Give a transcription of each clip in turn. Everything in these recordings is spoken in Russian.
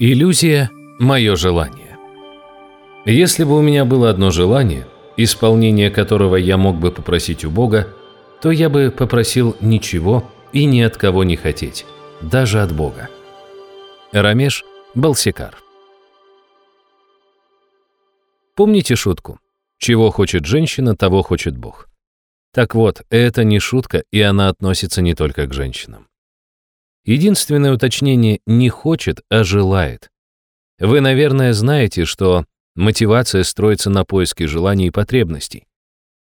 Иллюзия – мое желание. Если бы у меня было одно желание, исполнение которого я мог бы попросить у Бога, то я бы попросил ничего и ни от кого не хотеть, даже от Бога. Рамеш Балсикар Помните шутку? Чего хочет женщина, того хочет Бог. Так вот, это не шутка, и она относится не только к женщинам. Единственное уточнение не хочет, а желает. Вы, наверное, знаете, что мотивация строится на поиске желаний и потребностей.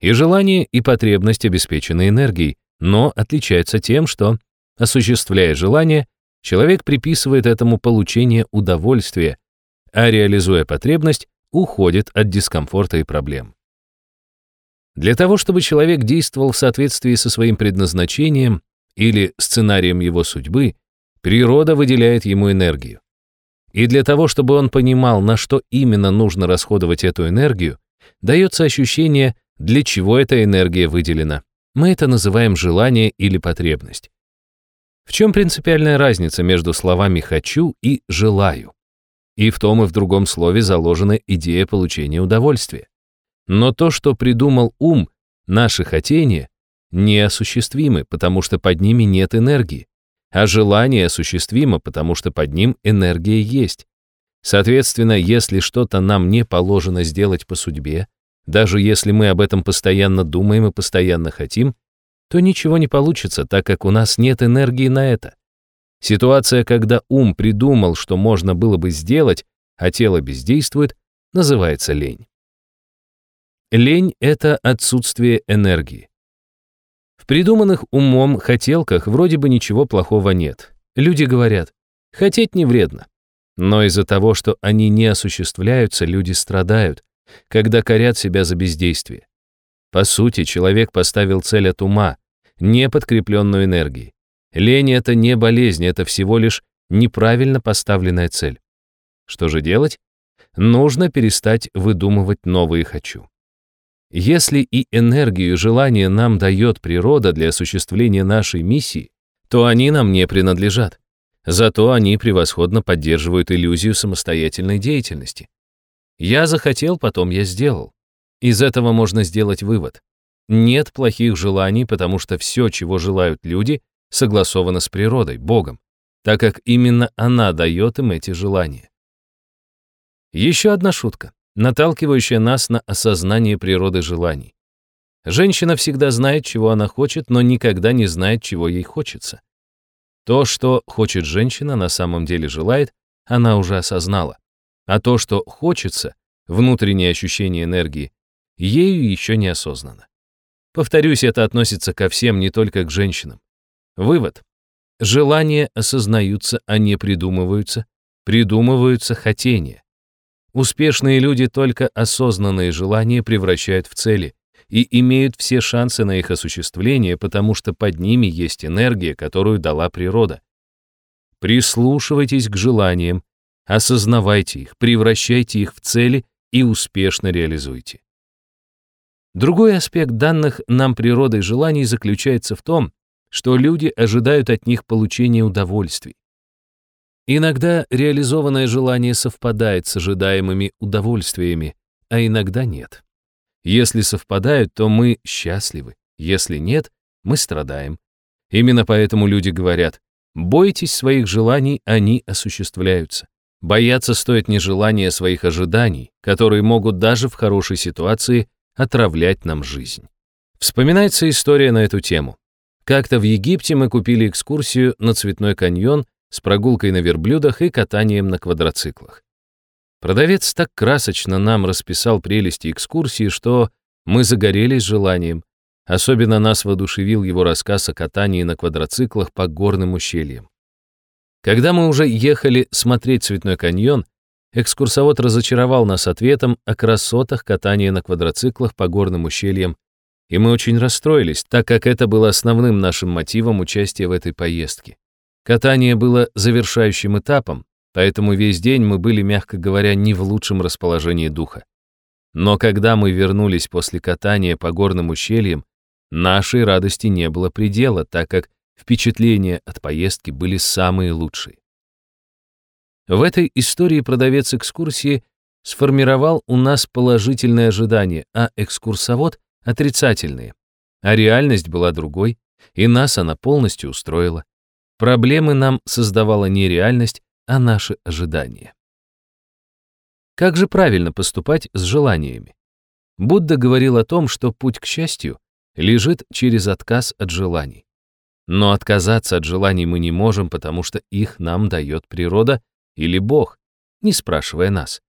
И желание, и потребность обеспечены энергией, но отличаются тем, что, осуществляя желание, человек приписывает этому получение удовольствия, а реализуя потребность, уходит от дискомфорта и проблем. Для того, чтобы человек действовал в соответствии со своим предназначением, или сценарием его судьбы, природа выделяет ему энергию. И для того, чтобы он понимал, на что именно нужно расходовать эту энергию, дается ощущение, для чего эта энергия выделена. Мы это называем желание или потребность. В чем принципиальная разница между словами «хочу» и «желаю»? И в том и в другом слове заложена идея получения удовольствия. Но то, что придумал ум, наше хотение, неосуществимы, потому что под ними нет энергии, а желание осуществимо, потому что под ним энергия есть. Соответственно, если что-то нам не положено сделать по судьбе, даже если мы об этом постоянно думаем и постоянно хотим, то ничего не получится, так как у нас нет энергии на это. Ситуация, когда ум придумал, что можно было бы сделать, а тело бездействует, называется лень. Лень — это отсутствие энергии. Придуманных умом хотелках вроде бы ничего плохого нет. Люди говорят, хотеть не вредно. Но из-за того, что они не осуществляются, люди страдают, когда корят себя за бездействие. По сути, человек поставил цель от ума, не подкрепленную энергией. Лень — это не болезнь, это всего лишь неправильно поставленная цель. Что же делать? Нужно перестать выдумывать новые «хочу». Если и энергию и желание нам дает природа для осуществления нашей миссии, то они нам не принадлежат. Зато они превосходно поддерживают иллюзию самостоятельной деятельности. Я захотел, потом я сделал. Из этого можно сделать вывод. Нет плохих желаний, потому что все, чего желают люди, согласовано с природой, Богом, так как именно она дает им эти желания. Еще одна шутка наталкивающая нас на осознание природы желаний. Женщина всегда знает, чего она хочет, но никогда не знает, чего ей хочется. То, что хочет женщина, на самом деле желает, она уже осознала. А то, что хочется, внутреннее ощущение энергии, ею еще не осознано. Повторюсь, это относится ко всем, не только к женщинам. Вывод. Желания осознаются, а не придумываются. Придумываются хотения. Успешные люди только осознанные желания превращают в цели и имеют все шансы на их осуществление, потому что под ними есть энергия, которую дала природа. Прислушивайтесь к желаниям, осознавайте их, превращайте их в цели и успешно реализуйте. Другой аспект данных нам природой желаний заключается в том, что люди ожидают от них получения удовольствий. Иногда реализованное желание совпадает с ожидаемыми удовольствиями, а иногда нет. Если совпадают, то мы счастливы, если нет, мы страдаем. Именно поэтому люди говорят, бойтесь своих желаний, они осуществляются. Бояться стоит не желания своих ожиданий, которые могут даже в хорошей ситуации отравлять нам жизнь. Вспоминается история на эту тему. Как-то в Египте мы купили экскурсию на Цветной каньон с прогулкой на верблюдах и катанием на квадроциклах. Продавец так красочно нам расписал прелести экскурсии, что мы загорелись желанием. Особенно нас воодушевил его рассказ о катании на квадроциклах по горным ущельям. Когда мы уже ехали смотреть Цветной каньон, экскурсовод разочаровал нас ответом о красотах катания на квадроциклах по горным ущельям, и мы очень расстроились, так как это было основным нашим мотивом участия в этой поездке. Катание было завершающим этапом, поэтому весь день мы были, мягко говоря, не в лучшем расположении духа. Но когда мы вернулись после катания по горным ущельям, нашей радости не было предела, так как впечатления от поездки были самые лучшие. В этой истории продавец экскурсии сформировал у нас положительные ожидания, а экскурсовод — отрицательные. А реальность была другой, и нас она полностью устроила. Проблемы нам создавала не реальность, а наши ожидания. Как же правильно поступать с желаниями? Будда говорил о том, что путь к счастью лежит через отказ от желаний. Но отказаться от желаний мы не можем, потому что их нам дает природа или Бог, не спрашивая нас.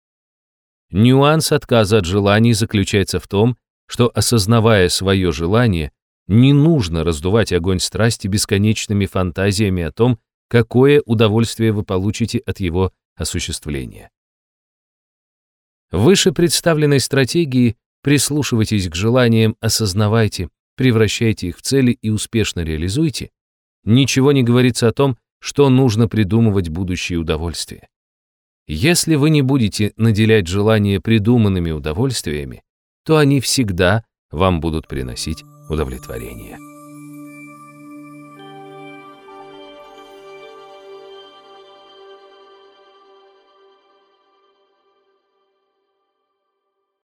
Нюанс отказа от желаний заключается в том, что, осознавая свое желание, не нужно раздувать огонь страсти бесконечными фантазиями о том, какое удовольствие вы получите от его осуществления. В выше представленной стратегии прислушивайтесь к желаниям, осознавайте, превращайте их в цели и успешно реализуйте, ничего не говорится о том, что нужно придумывать будущие удовольствия. Если вы не будете наделять желания придуманными удовольствиями, то они всегда вам будут приносить удовлетворение.